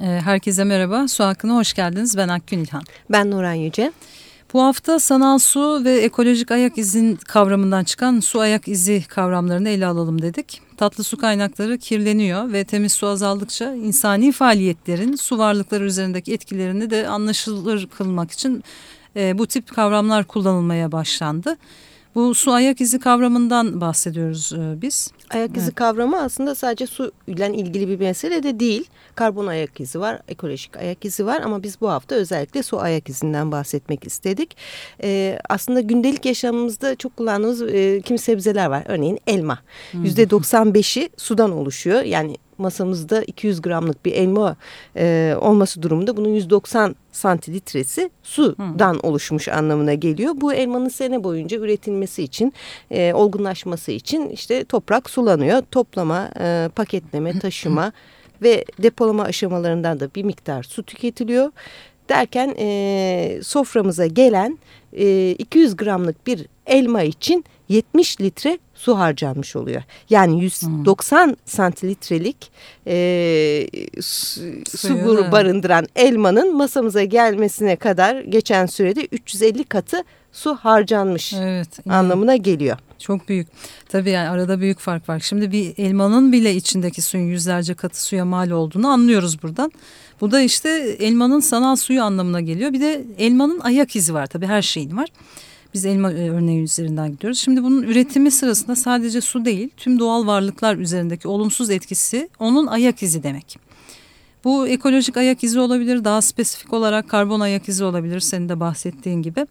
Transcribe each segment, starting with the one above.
Ee, herkese merhaba. Su hakkına hoş geldiniz. Ben Akgün İlhan. Ben Nuran Yüce. Bu hafta sanal su ve ekolojik ayak izin kavramından çıkan su ayak izi kavramlarını ele alalım dedik. Tatlı su kaynakları kirleniyor ve temiz su azaldıkça insani faaliyetlerin su varlıkları üzerindeki etkilerini de anlaşılır kılmak için e, bu tip kavramlar kullanılmaya başlandı. Bu su ayak izi kavramından bahsediyoruz e, biz. Ayak izi evet. kavramı aslında sadece su ile ilgili bir mesele de değil. Karbon ayak izi var, ekolojik ayak izi var ama biz bu hafta özellikle su ayak izinden bahsetmek istedik. Ee, aslında gündelik yaşamımızda çok kullandığımız e, kimi sebzeler var. Örneğin elma. Yüzde 95'i sudan oluşuyor. Yani masamızda 200 gramlık bir elma e, olması durumunda bunun 190 santilitresi sudan hmm. oluşmuş anlamına geliyor. Bu elmanın sene boyunca üretilmesi için, e, olgunlaşması için işte toprak sulanıyor. Toplama, e, paketleme, taşıma ve depolama aşamalarından da bir miktar su tüketiliyor. Derken e, soframıza gelen e, 200 gramlık bir elma için 70 litre su harcanmış oluyor. Yani 190 hmm. santilitrelik e, su, su barındıran elmanın masamıza gelmesine kadar geçen sürede 350 katı su harcanmış evet, anlamına geliyor. Çok büyük. Tabii yani arada büyük fark var. Şimdi bir elmanın bile içindeki suyun yüzlerce katı suya mal olduğunu anlıyoruz buradan. Bu da işte elmanın sanal suyu anlamına geliyor. Bir de elmanın ayak izi var tabii her şeyin var. Biz elma e, örneği üzerinden gidiyoruz. Şimdi bunun üretimi sırasında sadece su değil tüm doğal varlıklar üzerindeki olumsuz etkisi onun ayak izi demek. Bu ekolojik ayak izi olabilir daha spesifik olarak karbon ayak izi olabilir senin de bahsettiğin gibi.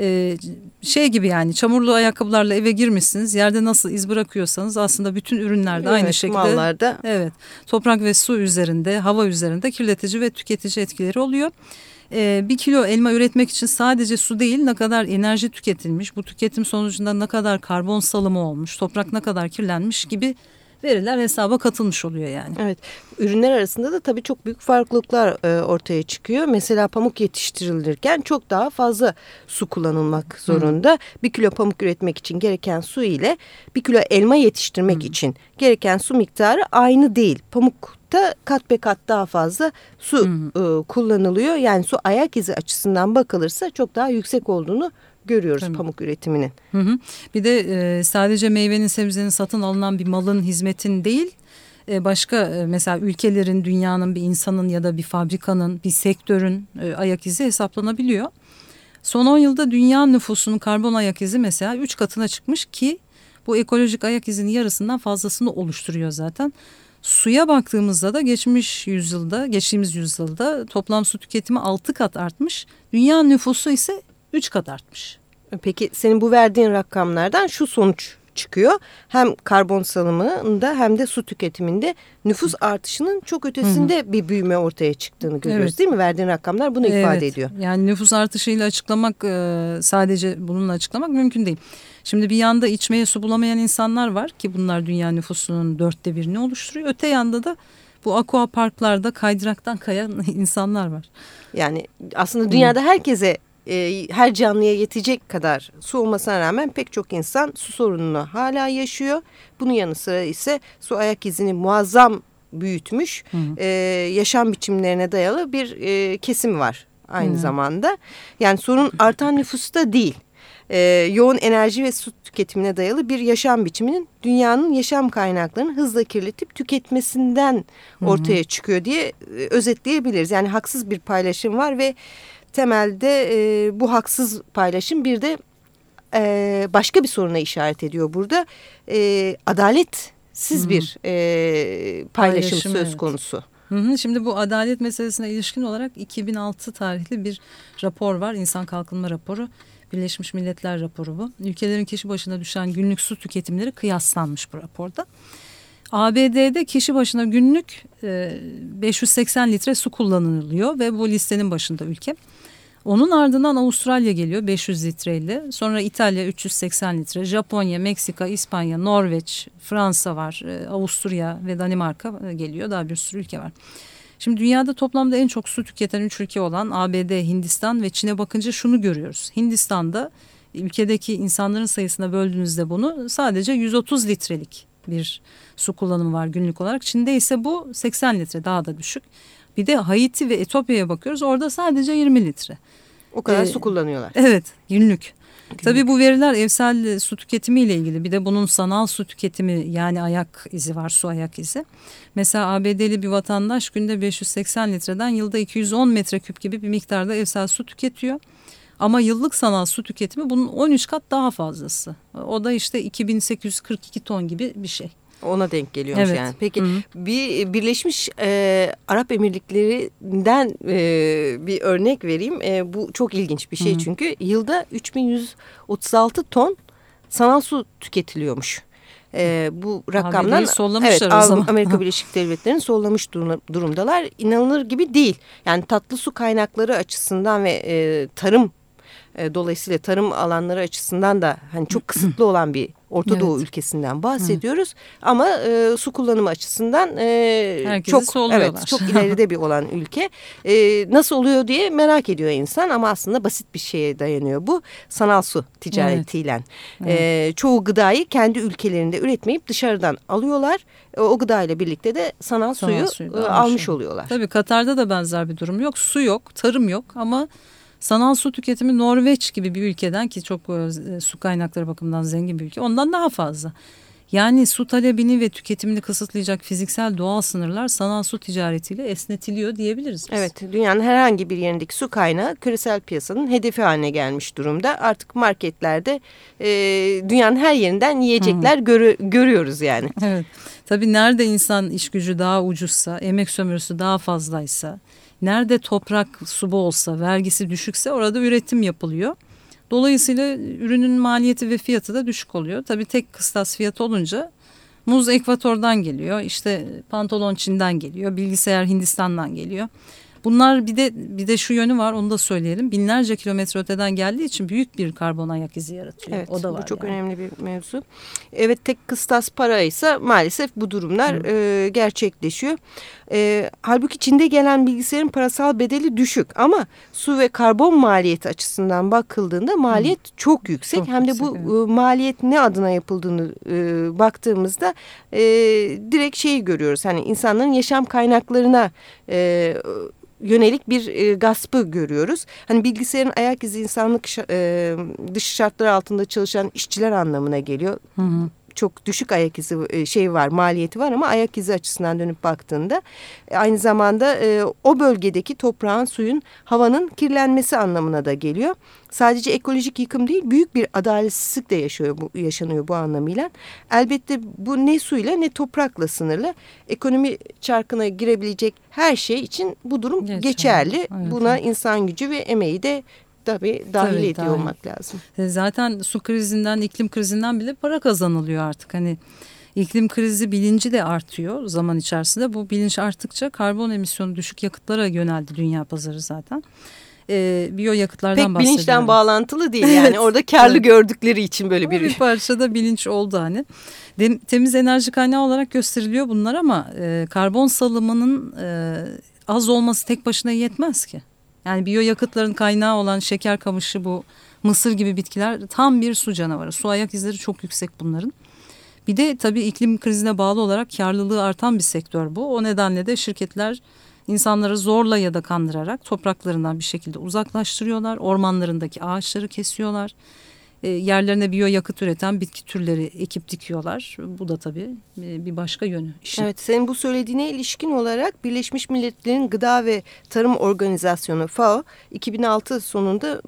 Ee, şey gibi yani çamurlu ayakkabılarla eve girmişsiniz yerde nasıl iz bırakıyorsanız aslında bütün ürünlerde evet, aynı şekilde mallarda. evet toprak ve su üzerinde hava üzerinde kirletici ve tüketici etkileri oluyor e, bir kilo elma üretmek için sadece su değil ne kadar enerji tüketilmiş, bu tüketim sonucunda ne kadar karbon salımı olmuş, toprak ne kadar kirlenmiş gibi veriler hesaba katılmış oluyor yani. Evet. Ürünler arasında da tabii çok büyük farklılıklar e, ortaya çıkıyor. Mesela pamuk yetiştirilirken çok daha fazla su kullanılmak zorunda. Hı. Bir kilo pamuk üretmek için gereken su ile bir kilo elma yetiştirmek Hı. için gereken su miktarı aynı değil. Pamukta kat be kat daha fazla su e, kullanılıyor. Yani su ayak izi açısından bakılırsa çok daha yüksek olduğunu görüyoruz Tabii. pamuk üretiminin. Hı hı. Bir de e, sadece meyvenin sebzenin satın alınan bir malın hizmetin değil e, başka e, mesela ülkelerin, dünyanın bir insanın ya da bir fabrikanın, bir sektörün e, ayak izi hesaplanabiliyor. Son 10 yılda dünya nüfusunun karbon ayak izi mesela 3 katına çıkmış ki bu ekolojik ayak izinin yarısından fazlasını oluşturuyor zaten. Suya baktığımızda da geçmiş yüzyılda, geçtiğimiz yüzyılda toplam su tüketimi 6 kat artmış. Dünya nüfusu ise 3 kat artmış. Peki senin bu verdiğin rakamlardan şu sonuç çıkıyor. Hem karbon salımında hem de su tüketiminde nüfus artışının çok ötesinde Hı -hı. bir büyüme ortaya çıktığını görüyoruz evet. değil mi? Verdiğin rakamlar bunu evet. ifade ediyor. Yani nüfus artışıyla açıklamak e, sadece bununla açıklamak mümkün değil. Şimdi bir yanda içmeye su bulamayan insanlar var ki bunlar dünya nüfusunun dörtte birini oluşturuyor. Öte yanda da bu aqua parklarda kaydıraktan kayan insanlar var. Yani aslında dünyada herkese e, her canlıya yetecek kadar su olmasına rağmen pek çok insan su sorununu hala yaşıyor. Bunun yanı sıra ise su ayak izini muazzam büyütmüş hı hı. E, yaşam biçimlerine dayalı bir e, kesim var aynı hı. zamanda. Yani sorun artan nüfusta değil. E, yoğun enerji ve su tüketimine dayalı bir yaşam biçiminin dünyanın yaşam kaynaklarını hızla kirletip tüketmesinden ortaya çıkıyor diye e, özetleyebiliriz. Yani haksız bir paylaşım var ve temelde e, bu haksız paylaşım bir de e, başka bir soruna işaret ediyor burada. E, adaletsiz Hı bir e, paylaşım, paylaşım söz evet. konusu. Hı hı. Şimdi bu adalet meselesine ilişkin olarak 2006 tarihli bir rapor var. İnsan Kalkınma Raporu. Birleşmiş Milletler raporu bu. Ülkelerin kişi başına düşen günlük su tüketimleri kıyaslanmış bu raporda. ABD'de kişi başına günlük 580 litre su kullanılıyor ve bu listenin başında ülke. Onun ardından Avustralya geliyor 500 litreyle. Sonra İtalya 380 litre. Japonya, Meksika, İspanya, Norveç, Fransa var. E, Avusturya ve Danimarka e, geliyor. Daha bir sürü ülke var. Şimdi dünyada toplamda en çok su tüketen üç ülke olan ABD, Hindistan ve Çin'e bakınca şunu görüyoruz. Hindistan'da ülkedeki insanların sayısına böldüğünüzde bunu sadece 130 litrelik bir su kullanımı var günlük olarak. Çin'de ise bu 80 litre daha da düşük. Bir de Haiti ve Etiyopya'ya bakıyoruz orada sadece 20 litre. O kadar ee, su kullanıyorlar. Evet günlük. günlük. Tabii bu veriler evsel su tüketimi ile ilgili. Bir de bunun sanal su tüketimi yani ayak izi var su ayak izi. Mesela ABD'li bir vatandaş günde 580 litreden yılda 210 metreküp gibi bir miktarda evsel su tüketiyor. Ama yıllık sanal su tüketimi bunun 13 kat daha fazlası. O da işte 2842 ton gibi bir şey. Ona denk geliyormuş evet. yani. Peki Hı -hı. bir Birleşmiş e, Arap Emirlikleri'nden e, bir örnek vereyim. E, bu çok ilginç bir şey Hı -hı. çünkü yılda 3136 ton sanal su tüketiliyormuş. E, bu rakamdan evet, Amerika Birleşik Devletleri'nin sollamış durumdalar. İnanılır gibi değil. Yani tatlı su kaynakları açısından ve e, tarım e, dolayısıyla tarım alanları açısından da hani çok kısıtlı olan bir Orta evet. Doğu ülkesinden bahsediyoruz. Hı. Ama e, su kullanımı açısından e, çok evet çok ileride bir olan ülke. E, nasıl oluyor diye merak ediyor insan ama aslında basit bir şeye dayanıyor bu. Sanal su ticaretiyle. Evet. E, çoğu gıdayı kendi ülkelerinde üretmeyip dışarıdan alıyorlar. E, o gıdayla birlikte de sanal, sanal suyu, suyu e, almış oluyorlar. Tabii Katar'da da benzer bir durum yok. Su yok, tarım yok ama sanal su tüketimi Norveç gibi bir ülkeden ki çok e, su kaynakları bakımından zengin bir ülke ondan daha fazla. Yani su talebini ve tüketimini kısıtlayacak fiziksel doğal sınırlar sanal su ticaretiyle esnetiliyor diyebiliriz biz. Evet dünyanın herhangi bir yerindeki su kaynağı küresel piyasanın hedefi haline gelmiş durumda. Artık marketlerde e, dünyanın her yerinden yiyecekler görü, görüyoruz yani. Evet tabii nerede insan iş gücü daha ucuzsa emek sömürüsü daha fazlaysa Nerede toprak su olsa, vergisi düşükse orada üretim yapılıyor. Dolayısıyla ürünün maliyeti ve fiyatı da düşük oluyor. Tabii tek kıstas fiyat olunca muz ekvatordan geliyor, işte pantolon Çin'den geliyor, bilgisayar Hindistan'dan geliyor. Bunlar bir de bir de şu yönü var onu da söyleyelim. Binlerce kilometre öteden geldiği için büyük bir karbon ayak izi yaratıyor. Evet, o da var. Bu çok yani. önemli bir mevzu. Evet tek kıstas para ise maalesef bu durumlar e, gerçekleşiyor. E, halbuki Çin'de gelen bilgisayarın parasal bedeli düşük ama su ve karbon maliyeti açısından bakıldığında maliyet Hı. çok yüksek. Çok Hem de bu evet. e, maliyet ne adına yapıldığını e, baktığımızda e, direkt şeyi görüyoruz. Hani insanların yaşam kaynaklarına e, yönelik bir e, gaspı görüyoruz. Hani bilgisayarın ayak izi insanlık e, dışı şartlar altında çalışan işçiler anlamına geliyor. Hı hı çok düşük ayak izi e, şey var maliyeti var ama ayak izi açısından dönüp baktığında e, aynı zamanda e, o bölgedeki toprağın suyun havanın kirlenmesi anlamına da geliyor. Sadece ekolojik yıkım değil büyük bir adaletsizlik de yaşıyor bu, yaşanıyor bu anlamıyla. Elbette bu ne suyla ne toprakla sınırlı. Ekonomi çarkına girebilecek her şey için bu durum geçerli. geçerli. Evet, Buna insan gücü ve emeği de tabii dahil tabii, ediyor dahil. olmak lazım. E, zaten su krizinden, iklim krizinden bile para kazanılıyor artık. Hani iklim krizi bilinci de artıyor zaman içerisinde. Bu bilinç arttıkça karbon emisyonu düşük yakıtlara yöneldi dünya pazarı zaten. Ee, biyo yakıtlardan Pek bahsediyorum. bilinçten bağlantılı değil yani evet. orada karlı evet. gördükleri için böyle bir... Bir parçada bilinç oldu hani. Dem, temiz enerji kaynağı olarak gösteriliyor bunlar ama e, karbon salımının e, az olması tek başına yetmez ki. Yani biyoyakıtların kaynağı olan şeker kamışı bu mısır gibi bitkiler tam bir su canavarı. Su ayak izleri çok yüksek bunların. Bir de tabii iklim krizine bağlı olarak karlılığı artan bir sektör bu. O nedenle de şirketler insanları zorla ya da kandırarak topraklarından bir şekilde uzaklaştırıyorlar. Ormanlarındaki ağaçları kesiyorlar e, yerlerine biyoyakıt üreten bitki türleri ekip dikiyorlar. Bu da tabii e, bir başka yönü. Işin. Evet senin bu söylediğine ilişkin olarak Birleşmiş Milletler'in Gıda ve Tarım Organizasyonu FAO 2006 sonunda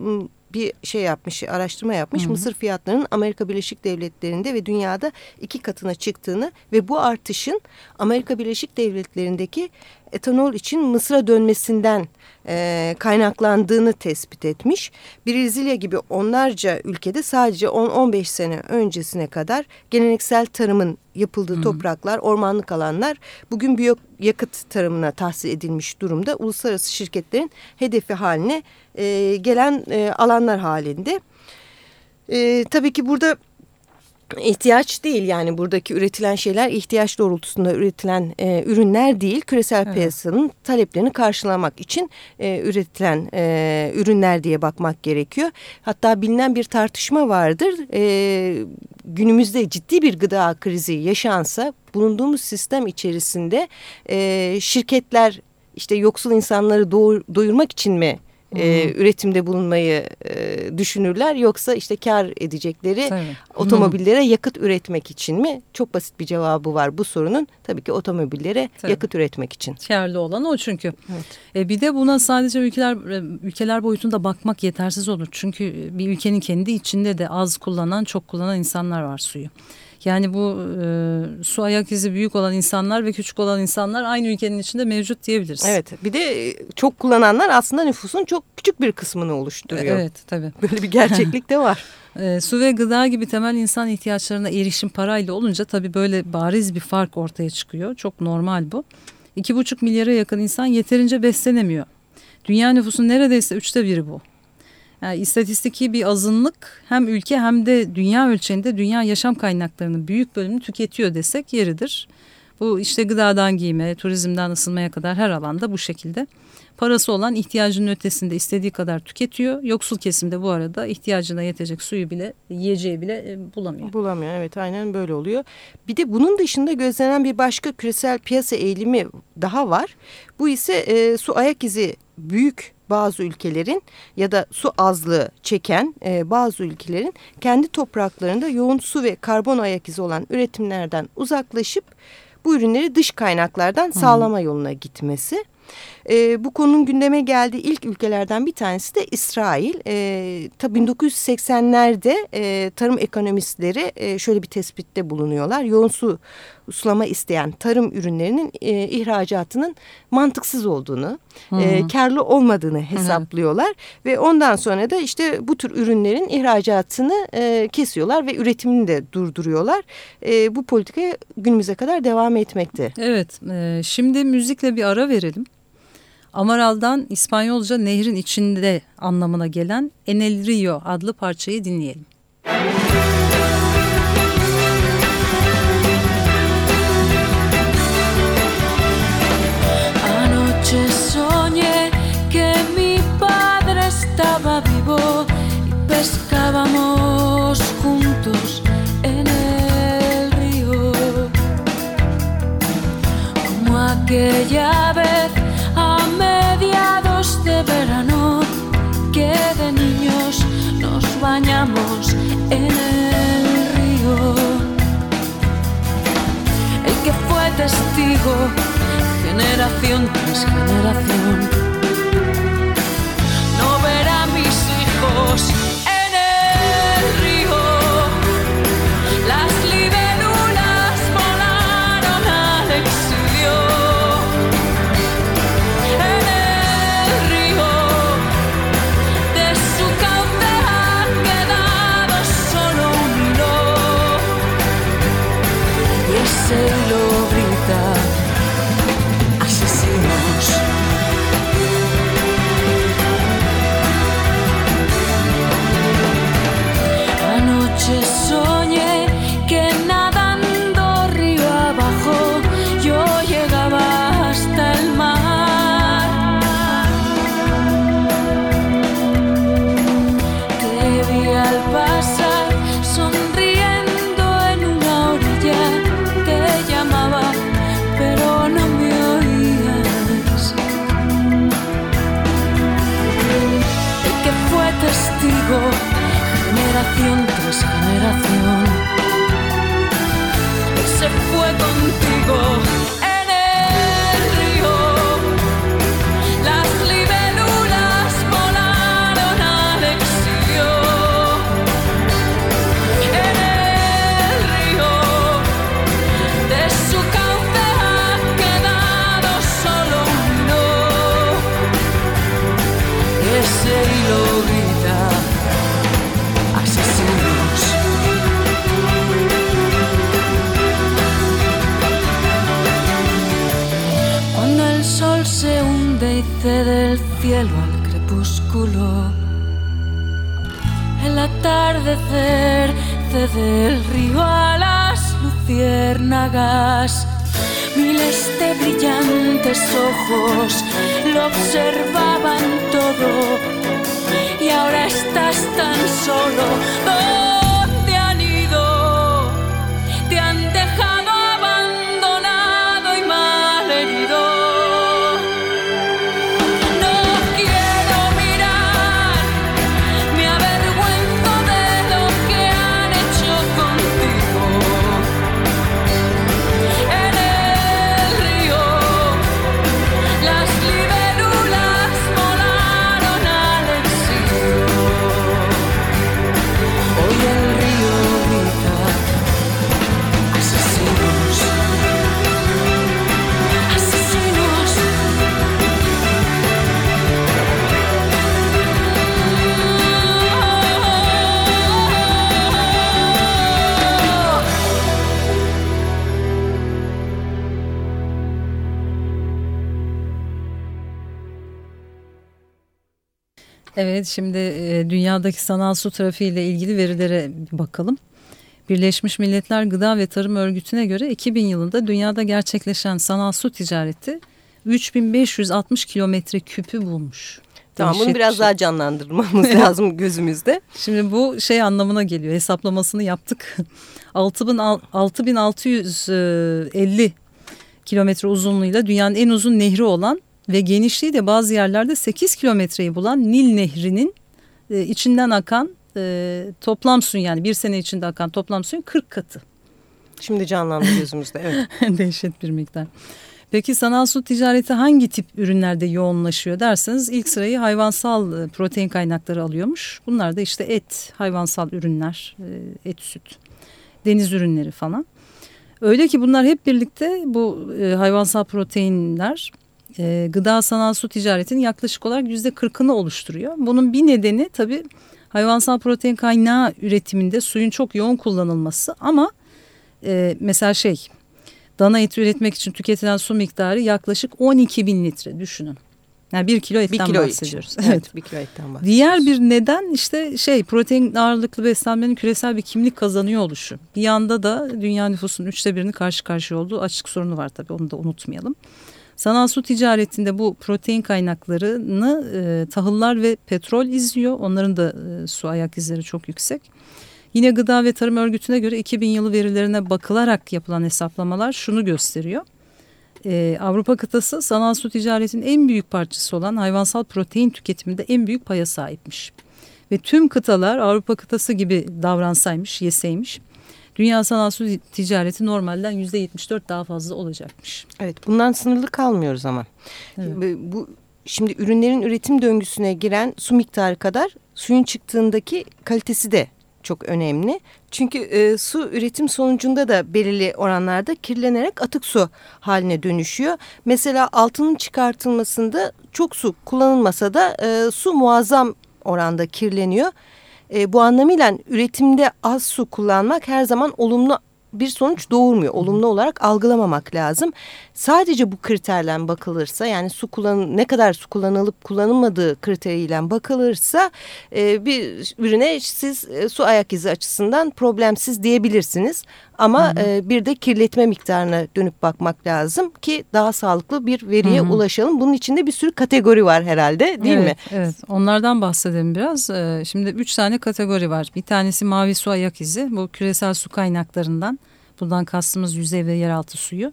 bir şey yapmış, araştırma yapmış. Hı hı. Mısır fiyatlarının Amerika Birleşik Devletleri'nde ve dünyada iki katına çıktığını ve bu artışın Amerika Birleşik Devletleri'ndeki etanol için Mısır'a dönmesinden e, kaynaklandığını tespit etmiş. Brezilya gibi onlarca ülkede sadece 10-15 sene öncesine kadar geleneksel tarımın yapıldığı Hı. topraklar, ormanlık alanlar bugün yakıt tarımına tahsis edilmiş durumda. Uluslararası şirketlerin hedefi haline e, gelen e, alanlar halinde. E, tabii ki burada ihtiyaç değil yani buradaki üretilen şeyler ihtiyaç doğrultusunda üretilen e, ürünler değil küresel evet. piyasanın taleplerini karşılamak için e, üretilen e, ürünler diye bakmak gerekiyor. Hatta bilinen bir tartışma vardır e, günümüzde ciddi bir gıda krizi yaşansa bulunduğumuz sistem içerisinde e, şirketler işte yoksul insanları doyurmak için mi e, üretimde bulunmayı e, düşünürler yoksa işte kar edecekleri Tabii. otomobillere yakıt üretmek için mi? Çok basit bir cevabı var bu sorunun. Tabii ki otomobillere Tabii. yakıt üretmek için. Karlı olan o çünkü. Evet. E, bir de buna sadece ülkeler ülkeler boyutunda bakmak yetersiz olur. Çünkü bir ülkenin kendi içinde de az kullanan çok kullanan insanlar var suyu. Yani bu e, su ayak izi büyük olan insanlar ve küçük olan insanlar aynı ülkenin içinde mevcut diyebiliriz. Evet bir de çok kullananlar aslında nüfusun çok küçük bir kısmını oluşturuyor. Evet tabii. Böyle bir gerçeklik de var. E, su ve gıda gibi temel insan ihtiyaçlarına erişim parayla olunca tabii böyle bariz bir fark ortaya çıkıyor. Çok normal bu. İki buçuk milyara yakın insan yeterince beslenemiyor. Dünya nüfusunun neredeyse üçte biri bu. Yani istatistiki bir azınlık hem ülke hem de dünya ölçeğinde dünya yaşam kaynaklarının büyük bölümünü tüketiyor desek yeridir. Bu işte gıdadan giyime, turizmden ısınmaya kadar her alanda bu şekilde. Parası olan ihtiyacının ötesinde istediği kadar tüketiyor. Yoksul kesimde bu arada ihtiyacına yetecek suyu bile, yiyeceği bile e, bulamıyor. Bulamıyor evet aynen böyle oluyor. Bir de bunun dışında gözlenen bir başka küresel piyasa eğilimi daha var. Bu ise e, su ayak izi büyük bazı ülkelerin ya da su azlığı çeken e, bazı ülkelerin kendi topraklarında yoğun su ve karbon ayak izi olan üretimlerden uzaklaşıp bu ürünleri dış kaynaklardan sağlama yoluna gitmesi. E, bu konunun gündeme geldiği ilk ülkelerden bir tanesi de İsrail. E, tabii 1980'lerde e, tarım ekonomistleri e, şöyle bir tespitte bulunuyorlar. Yoğun su sulama isteyen tarım ürünlerinin e, ihracatının mantıksız olduğunu, e, karlı olmadığını hesaplıyorlar. Hı -hı. Ve ondan sonra da işte bu tür ürünlerin ihracatını e, kesiyorlar ve üretimini de durduruyorlar. E, bu politika günümüze kadar devam etmekte. Evet, e, şimdi müzikle bir ara verelim. Amaral'dan İspanyolca nehrin içinde anlamına gelen Enel Rio adlı parçayı dinleyelim. Pescábamos juntos en el río como aquella generación tras generación. generación tras generación. Se fue contigo. Cielo al crepúsculo. El atardecer cede el río a las luciérnagas. Miles de brillantes ojos lo observaban todo. Y ahora estás tan solo. Evet şimdi e, dünyadaki sanal su trafiği ile ilgili verilere bakalım. Birleşmiş Milletler Gıda ve Tarım Örgütü'ne göre 2000 yılında dünyada gerçekleşen sanal su ticareti 3560 kilometre küpü bulmuş. Tamam bunu biraz daha canlandırmamız lazım gözümüzde. Şimdi bu şey anlamına geliyor hesaplamasını yaptık. 6650 kilometre uzunluğuyla dünyanın en uzun nehri olan ve genişliği de bazı yerlerde 8 kilometreyi bulan Nil Nehri'nin e, içinden akan e, toplam suyun yani bir sene içinde akan toplam suyun 40 katı. Şimdi canlandı gözümüzde evet. Dehşet bir miktar. Peki sanal su ticareti hangi tip ürünlerde yoğunlaşıyor derseniz ilk sırayı hayvansal e, protein kaynakları alıyormuş. Bunlar da işte et, hayvansal ürünler, e, et, süt, deniz ürünleri falan. Öyle ki bunlar hep birlikte bu e, hayvansal proteinler e, gıda sanal su ticaretinin yaklaşık olarak yüzde kırkını oluşturuyor. Bunun bir nedeni tabii hayvansal protein kaynağı üretiminde suyun çok yoğun kullanılması ama e, mesela şey dana eti üretmek için tüketilen su miktarı yaklaşık 12 bin litre düşünün. Yani bir kilo etten bir kilo bahsediyoruz. Evet. evet bir kilo etten bahsediyoruz. Diğer bir neden işte şey protein ağırlıklı beslenmenin küresel bir kimlik kazanıyor oluşu. Bir yanda da dünya nüfusunun üçte birini karşı karşıya olduğu açık sorunu var tabii onu da unutmayalım. Sanal su ticaretinde bu protein kaynaklarını e, tahıllar ve petrol izliyor. Onların da e, su ayak izleri çok yüksek. Yine Gıda ve Tarım Örgütü'ne göre 2000 yılı verilerine bakılarak yapılan hesaplamalar şunu gösteriyor. Ee, Avrupa kıtası sanal su ticaretinin en büyük parçası olan hayvansal protein tüketiminde en büyük paya sahipmiş. Ve tüm kıtalar Avrupa kıtası gibi davransaymış, yeseymiş dünya sanal su ticareti normalden yüzde 74 daha fazla olacakmış. Evet bundan sınırlı kalmıyoruz ama. Evet. Bu şimdi ürünlerin üretim döngüsüne giren su miktarı kadar suyun çıktığındaki kalitesi de çok önemli. Çünkü e, su üretim sonucunda da belirli oranlarda kirlenerek atık su haline dönüşüyor. Mesela altının çıkartılmasında çok su kullanılmasa da e, su muazzam oranda kirleniyor. E, bu anlamıyla üretimde az su kullanmak her zaman olumlu bir sonuç doğurmuyor. Olumlu olarak algılamamak lazım. Sadece bu kriterle bakılırsa yani su kullan ne kadar su kullanılıp kullanılmadığı kriteriyle bakılırsa e, bir ürüne siz e, su ayak izi açısından problemsiz diyebilirsiniz. Ama hı hı. E, bir de kirletme miktarına dönüp bakmak lazım ki daha sağlıklı bir veriye hı hı. ulaşalım. Bunun içinde bir sürü kategori var herhalde değil evet, mi? Evet onlardan bahsedelim biraz. E, şimdi üç tane kategori var. Bir tanesi mavi su ayak izi bu küresel su kaynaklarından. Buradan kastımız yüzey ve yeraltı suyu.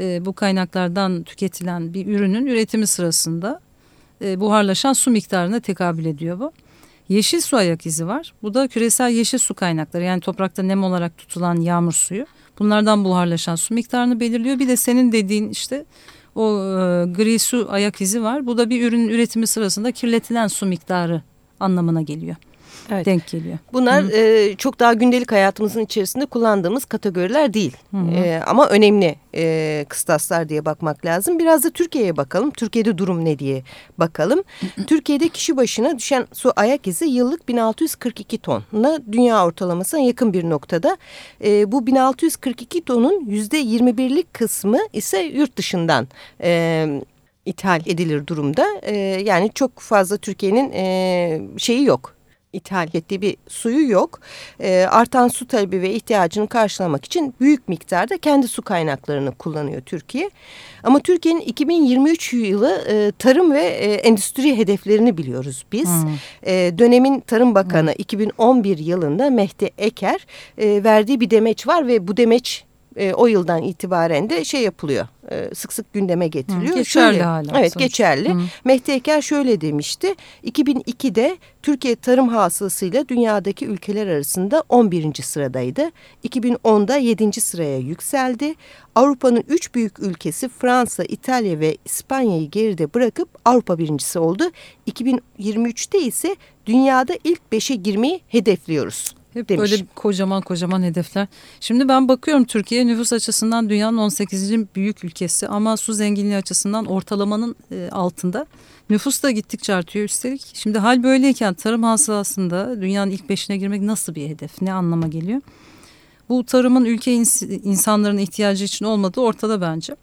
E, bu kaynaklardan tüketilen bir ürünün üretimi sırasında e, buharlaşan su miktarına tekabül ediyor bu. Yeşil su ayak izi var. Bu da küresel yeşil su kaynakları yani toprakta nem olarak tutulan yağmur suyu. Bunlardan buharlaşan su miktarını belirliyor. Bir de senin dediğin işte o e, gri su ayak izi var. Bu da bir ürünün üretimi sırasında kirletilen su miktarı anlamına geliyor evet. denk geliyor. Bunlar e, çok daha gündelik hayatımızın içerisinde kullandığımız kategoriler değil. E, ama önemli e, kıstaslar diye bakmak lazım. Biraz da Türkiye'ye bakalım. Türkiye'de durum ne diye bakalım. Türkiye'de kişi başına düşen su ayak izi yıllık 1642 tonla dünya ortalamasına yakın bir noktada. E, bu 1642 tonun yüzde 21'lik kısmı ise yurt dışından e, ithal edilir durumda. E, yani çok fazla Türkiye'nin e, şeyi yok ithal ettiği bir suyu yok. E, artan su talebi ve ihtiyacını karşılamak için büyük miktarda kendi su kaynaklarını kullanıyor Türkiye. Ama Türkiye'nin 2023 yılı e, tarım ve e, endüstri hedeflerini biliyoruz biz. Hmm. E, dönemin Tarım Bakanı hmm. 2011 yılında Mehdi Eker e, verdiği bir demeç var ve bu demeç e, o yıldan itibaren de şey yapılıyor. E, sık sık gündeme getiriliyor. Hı, geçerli şöyle, hala. Evet sonuç. geçerli. Hı. Mehdi Eker şöyle demişti. 2002'de Türkiye tarım hasılasıyla dünyadaki ülkeler arasında 11. sıradaydı. 2010'da 7. sıraya yükseldi. Avrupa'nın üç büyük ülkesi Fransa, İtalya ve İspanya'yı geride bırakıp Avrupa birincisi oldu. 2023'te ise dünyada ilk beşe girmeyi hedefliyoruz. Hep demiş. böyle kocaman kocaman hedefler. Şimdi ben bakıyorum Türkiye nüfus açısından dünyanın 18. büyük ülkesi ama su zenginliği açısından ortalamanın e, altında. Nüfus da gittikçe artıyor üstelik. Şimdi hal böyleyken tarım hasılasında dünyanın ilk beşine girmek nasıl bir hedef? Ne anlama geliyor? Bu tarımın ülke ins insanların ihtiyacı için olmadığı ortada bence.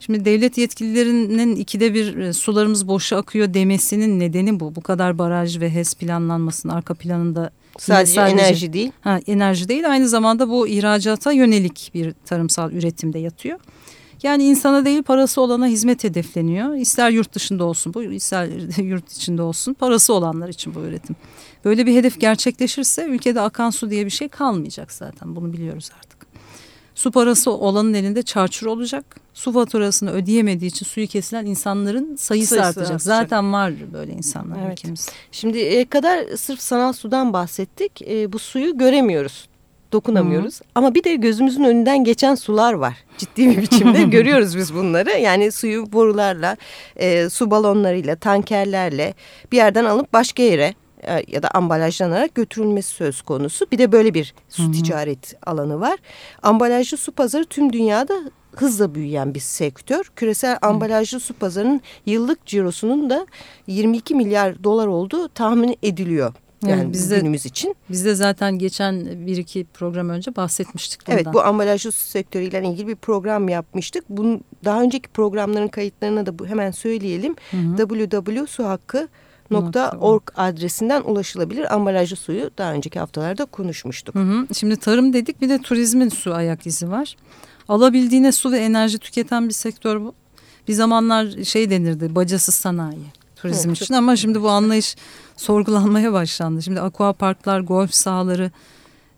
Şimdi devlet yetkililerinin ikide bir e, sularımız boşa akıyor demesinin nedeni bu. Bu kadar baraj ve HES planlanmasının arka planında sadece, sadece enerji değil. Ha, enerji değil aynı zamanda bu ihracata yönelik bir tarımsal üretimde yatıyor. Yani insana değil parası olana hizmet hedefleniyor. İster yurt dışında olsun bu ister yurt içinde olsun parası olanlar için bu üretim. Böyle bir hedef gerçekleşirse ülkede akan su diye bir şey kalmayacak zaten bunu biliyoruz artık. Su parası olanın elinde çarçur olacak. Su faturasını ödeyemediği için suyu kesilen insanların sayısı, sayısı artacak. artacak. Zaten var böyle insanlar evet. ülkemizde. Şimdi e, kadar sırf sanal sudan bahsettik. E, bu suyu göremiyoruz dokunamıyoruz. Hı. Ama bir de gözümüzün önünden geçen sular var. Ciddi bir biçimde görüyoruz biz bunları. Yani suyu borularla, e, su balonlarıyla, tankerlerle bir yerden alıp başka yere e, ya da ambalajlanarak götürülmesi söz konusu. Bir de böyle bir su Hı -hı. ticaret alanı var. Ambalajlı su pazarı tüm dünyada hızla büyüyen bir sektör. Küresel ambalajlı su pazarının yıllık cirosunun da 22 milyar dolar olduğu tahmin ediliyor. Yani evet, biz de, günümüz için. Biz de zaten geçen bir iki program önce bahsetmiştik bundan. Evet bu ambalajlı su sektörüyle ilgili bir program yapmıştık. Bunun daha önceki programların kayıtlarına da bu hemen söyleyelim. www.suhakkı.org adresinden ulaşılabilir. Ambalajlı suyu daha önceki haftalarda konuşmuştuk. Hı hı. Şimdi tarım dedik bir de turizmin su ayak izi var. Alabildiğine su ve enerji tüketen bir sektör bu. Bir zamanlar şey denirdi bacasız sanayi turizm evet, için ama şimdi bu anlayış sorgulanmaya başlandı. Şimdi aqua parklar, golf sahaları,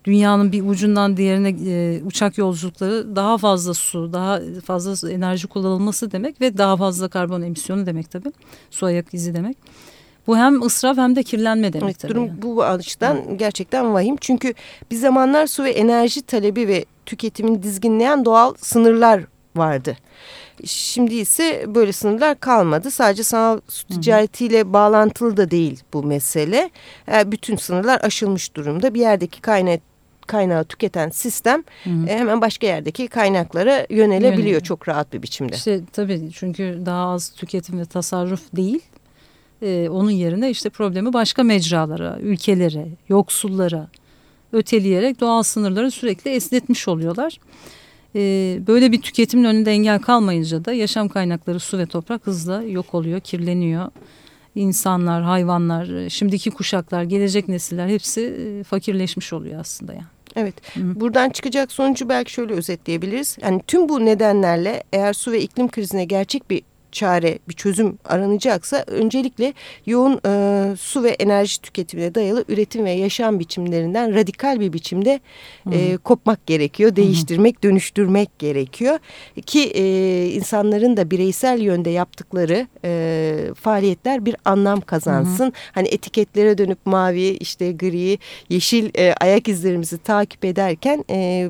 dünyanın bir ucundan diğerine e, uçak yolculukları daha fazla su, daha fazla enerji kullanılması demek ve daha fazla karbon emisyonu demek tabii. Su ayak izi demek. Bu hem ısraf hem de kirlenme demek evet, tabii. Durum yani. bu açıdan evet. gerçekten vahim. Çünkü bir zamanlar su ve enerji talebi ve tüketimin dizginleyen doğal sınırlar vardı. Şimdi ise böyle sınırlar kalmadı. Sadece sanal su ticaretiyle bağlantılı da değil bu mesele. Yani bütün sınırlar aşılmış durumda. Bir yerdeki kaynak kaynağı tüketen sistem hı hı. E, hemen başka yerdeki kaynaklara yönelebiliyor Yönelim. çok rahat bir biçimde. İşte tabii çünkü daha az tüketim ve tasarruf değil. Ee, onun yerine işte problemi başka mecralara, ülkelere, yoksullara öteleyerek doğal sınırları sürekli esnetmiş oluyorlar. Ee, böyle bir tüketimin önünde engel kalmayınca da yaşam kaynakları su ve toprak hızla yok oluyor, kirleniyor. İnsanlar, hayvanlar, şimdiki kuşaklar, gelecek nesiller hepsi e, fakirleşmiş oluyor aslında yani. Evet. Hı -hı. Buradan çıkacak sonucu belki şöyle özetleyebiliriz. Yani tüm bu nedenlerle eğer su ve iklim krizine gerçek bir çare, bir çözüm aranacaksa öncelikle yoğun e, su ve enerji tüketimine dayalı üretim ve yaşam biçimlerinden radikal bir biçimde e, kopmak gerekiyor. Değiştirmek, Hı -hı. dönüştürmek gerekiyor. Ki e, insanların da bireysel yönde yaptıkları e, faaliyetler bir anlam kazansın. Hı -hı. Hani etiketlere dönüp mavi, işte gri, yeşil e, ayak izlerimizi takip ederken... E,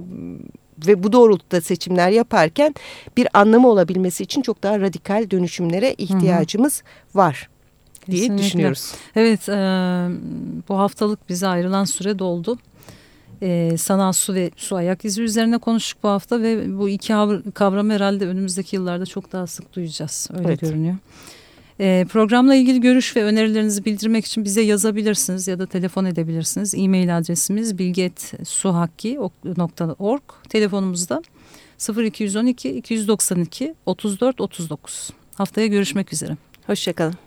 ve bu doğrultuda seçimler yaparken bir anlamı olabilmesi için çok daha radikal dönüşümlere ihtiyacımız Hı -hı. var diye Kesinlikle. düşünüyoruz. Evet e, bu haftalık bize ayrılan süre doldu. E, sanal su ve su ayak izi üzerine konuştuk bu hafta ve bu iki kavramı herhalde önümüzdeki yıllarda çok daha sık duyacağız öyle evet. görünüyor. E, programla ilgili görüş ve önerilerinizi bildirmek için bize yazabilirsiniz ya da telefon edebilirsiniz. E-mail adresimiz bilgetsuhakki.org telefonumuzda 0212 292 34 39. Haftaya görüşmek üzere. Hoşçakalın.